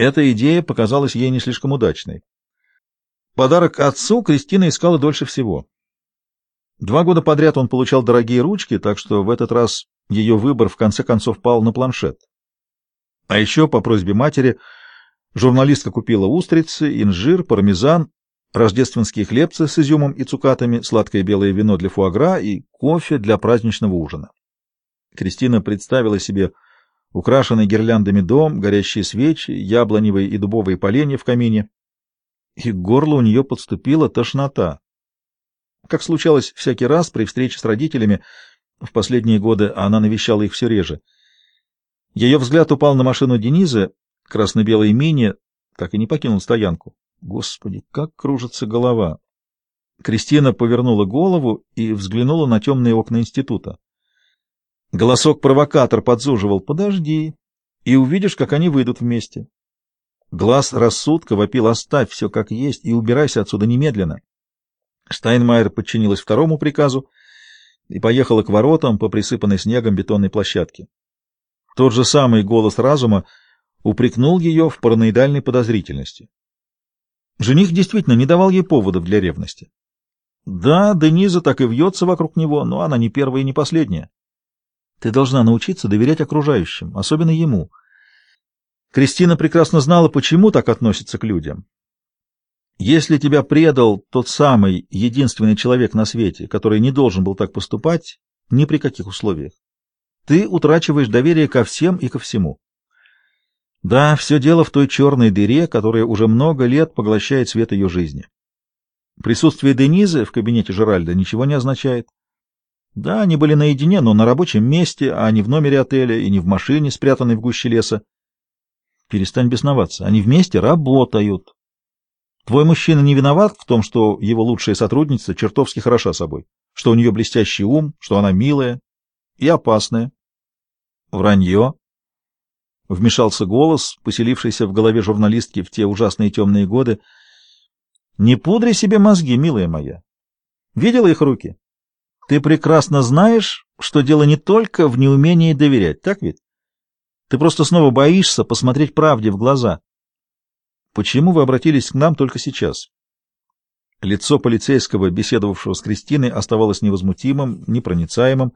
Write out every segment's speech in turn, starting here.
Эта идея показалась ей не слишком удачной. Подарок отцу Кристина искала дольше всего. Два года подряд он получал дорогие ручки, так что в этот раз ее выбор в конце концов пал на планшет. А еще, по просьбе матери, журналистка купила устрицы, инжир, пармезан, рождественские хлебцы с изюмом и цукатами, сладкое белое вино для фуагра и кофе для праздничного ужина. Кристина представила себе украшенный гирляндами дом, горящие свечи, яблоневые и дубовые поленья в камине, и к горлу у нее подступила тошнота. Как случалось всякий раз при встрече с родителями, в последние годы она навещала их все реже — ее взгляд упал на машину Денизы, красно-белой мини, так и не покинул стоянку. Господи, как кружится голова! Кристина повернула голову и взглянула на темные окна института. Голосок-провокатор подзуживал «Подожди, и увидишь, как они выйдут вместе». Глаз рассудка вопил «Оставь все как есть и убирайся отсюда немедленно». Штайнмайер подчинилась второму приказу и поехала к воротам по присыпанной снегом бетонной площадке. Тот же самый голос разума упрекнул ее в параноидальной подозрительности. Жених действительно не давал ей поводов для ревности. Да, Дениза так и вьется вокруг него, но она не первая и не последняя. Ты должна научиться доверять окружающим, особенно ему. Кристина прекрасно знала, почему так относится к людям. Если тебя предал тот самый единственный человек на свете, который не должен был так поступать, ни при каких условиях. Ты утрачиваешь доверие ко всем и ко всему. Да, все дело в той черной дыре, которая уже много лет поглощает свет ее жизни. Присутствие Денизы в кабинете Жеральда ничего не означает. Да, они были наедине, но на рабочем месте, а не в номере отеля и не в машине, спрятанной в гуще леса. Перестань бесноваться. Они вместе работают. Твой мужчина не виноват в том, что его лучшая сотрудница чертовски хороша собой, что у нее блестящий ум, что она милая, и опасное. Вранье. Вмешался голос, поселившийся в голове журналистки в те ужасные темные годы. Не пудри себе мозги, милая моя. Видела их руки? Ты прекрасно знаешь, что дело не только в неумении доверять, так ведь? Ты просто снова боишься посмотреть правде в глаза. Почему вы обратились к нам только сейчас? Лицо полицейского, беседовавшего с Кристиной, оставалось невозмутимым, непроницаемым.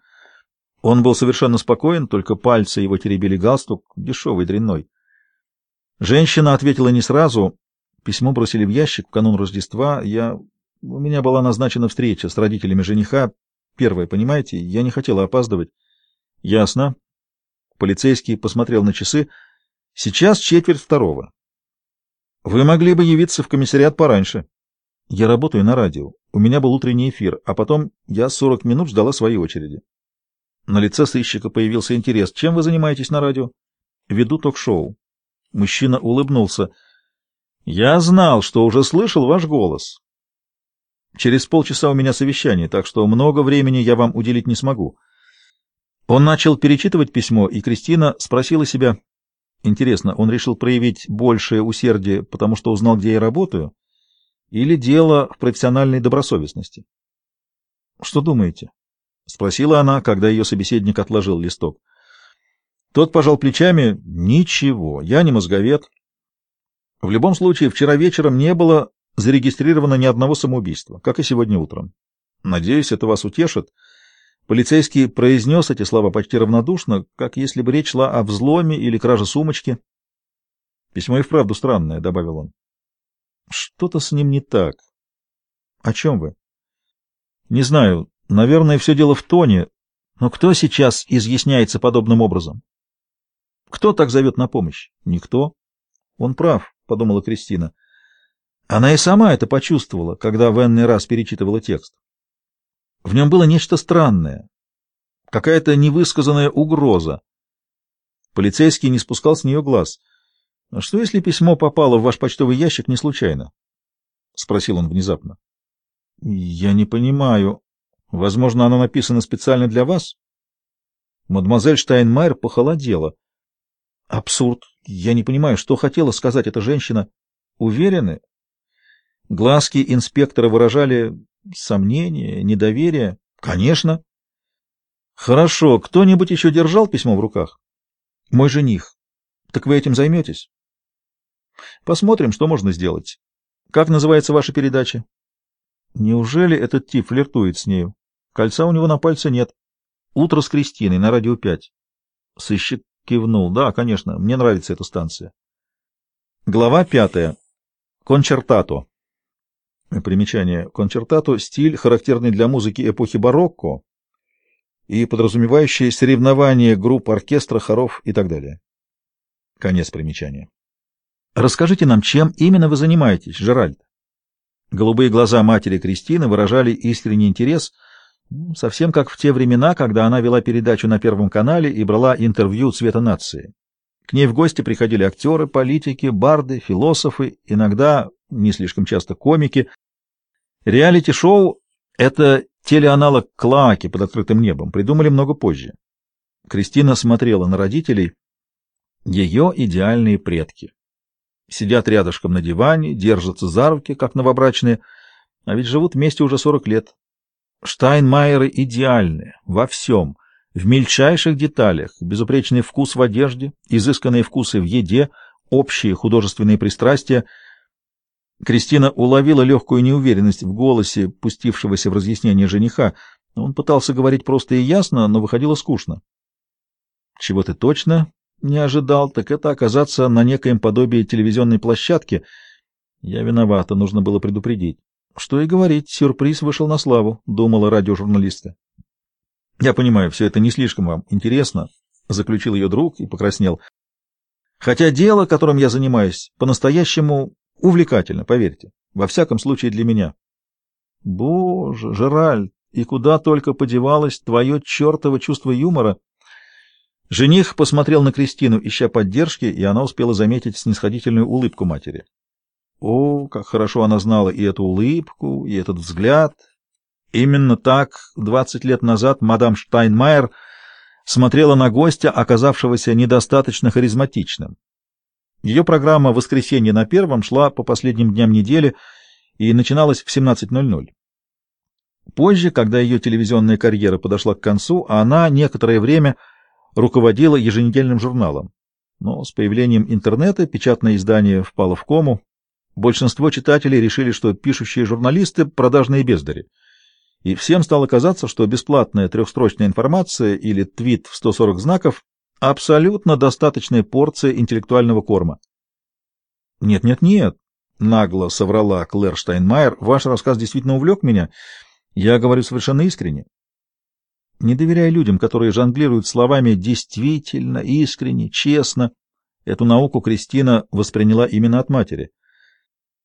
Он был совершенно спокоен, только пальцы его теребили галстук, дешевый, дрянной. Женщина ответила не сразу. Письмо бросили в ящик в канун Рождества. Я... У меня была назначена встреча с родителями жениха. Первое, понимаете, я не хотела опаздывать. Ясно. Полицейский посмотрел на часы. Сейчас четверть второго. Вы могли бы явиться в комиссариат пораньше. Я работаю на радио. У меня был утренний эфир, а потом я сорок минут ждала своей очереди. На лице сыщика появился интерес. «Чем вы занимаетесь на радио?» «Веду ток-шоу». Мужчина улыбнулся. «Я знал, что уже слышал ваш голос. Через полчаса у меня совещание, так что много времени я вам уделить не смогу». Он начал перечитывать письмо, и Кристина спросила себя, интересно, он решил проявить большее усердие, потому что узнал, где я работаю, или дело в профессиональной добросовестности? Что думаете? — спросила она, когда ее собеседник отложил листок. Тот пожал плечами. — Ничего, я не мозговед. В любом случае, вчера вечером не было зарегистрировано ни одного самоубийства, как и сегодня утром. Надеюсь, это вас утешит. Полицейский произнес эти слова почти равнодушно, как если бы речь шла о взломе или краже сумочки. Письмо и вправду странное, — добавил он. — Что-то с ним не так. — О чем вы? — Не знаю. Наверное, все дело в тоне, но кто сейчас изъясняется подобным образом? Кто так зовет на помощь? Никто. Он прав, — подумала Кристина. Она и сама это почувствовала, когда в энный раз перечитывала текст. В нем было нечто странное, какая-то невысказанная угроза. Полицейский не спускал с нее глаз. «А — Что, если письмо попало в ваш почтовый ящик не случайно? — спросил он внезапно. — Я не понимаю, Возможно, оно написано специально для вас? Мадемуазель Штайнмайер похолодела. Абсурд. Я не понимаю, что хотела сказать эта женщина. Уверены? Глазки инспектора выражали сомнение, недоверие. Конечно. Хорошо. Кто-нибудь еще держал письмо в руках? Мой жених. Так вы этим займетесь? Посмотрим, что можно сделать. Как называется ваша передача? Неужели этот тип флиртует с нею? Кольца у него на пальце нет. Утро с Кристиной на радио 5. Сыщик кивнул. Да, конечно, мне нравится эта станция. Глава пятая. Кончертато. Примечание. Кончертато — стиль, характерный для музыки эпохи барокко и подразумевающий соревнования групп оркестра, хоров и так далее. Конец примечания. Расскажите нам, чем именно вы занимаетесь, Жеральд? Голубые глаза матери Кристины выражали искренний интерес, совсем как в те времена, когда она вела передачу на Первом канале и брала интервью «Цвета нации». К ней в гости приходили актеры, политики, барды, философы, иногда, не слишком часто, комики. Реалити-шоу — это телеаналог Клааки под открытым небом, придумали много позже. Кристина смотрела на родителей, ее идеальные предки. Сидят рядышком на диване, держатся за руки, как новобрачные, а ведь живут вместе уже сорок лет. Штайнмайеры идеальны во всем, в мельчайших деталях, безупречный вкус в одежде, изысканные вкусы в еде, общие художественные пристрастия. Кристина уловила легкую неуверенность в голосе, пустившегося в разъяснение жениха. Он пытался говорить просто и ясно, но выходило скучно. — Чего ты точно не ожидал, так это оказаться на некоем подобии телевизионной площадки. Я виновата, нужно было предупредить. Что и говорить, сюрприз вышел на славу, думала радиожурналистка. Я понимаю, все это не слишком вам интересно, заключил ее друг и покраснел. Хотя дело, которым я занимаюсь, по-настоящему увлекательно, поверьте. Во всяком случае для меня. Боже, Жераль, и куда только подевалось твое чертово чувство юмора? Жених посмотрел на Кристину, ища поддержки, и она успела заметить снисходительную улыбку матери. О, как хорошо она знала и эту улыбку, и этот взгляд. Именно так двадцать лет назад мадам Штайнмайер смотрела на гостя, оказавшегося недостаточно харизматичным. Ее программа «Воскресенье на первом» шла по последним дням недели и начиналась в 17.00. Позже, когда ее телевизионная карьера подошла к концу, она некоторое время руководила еженедельным журналом. Но с появлением интернета печатное издание впало в кому. Большинство читателей решили, что пишущие журналисты — продажные бездари. И всем стало казаться, что бесплатная трехстрочная информация или твит в 140 знаков — абсолютно достаточная порция интеллектуального корма. «Нет-нет-нет», — нагло соврала Клэр Штайнмайер, — «ваш рассказ действительно увлек меня. Я говорю совершенно искренне. Не доверяй людям, которые жонглируют словами «действительно», «искренне», «честно». Эту науку Кристина восприняла именно от матери —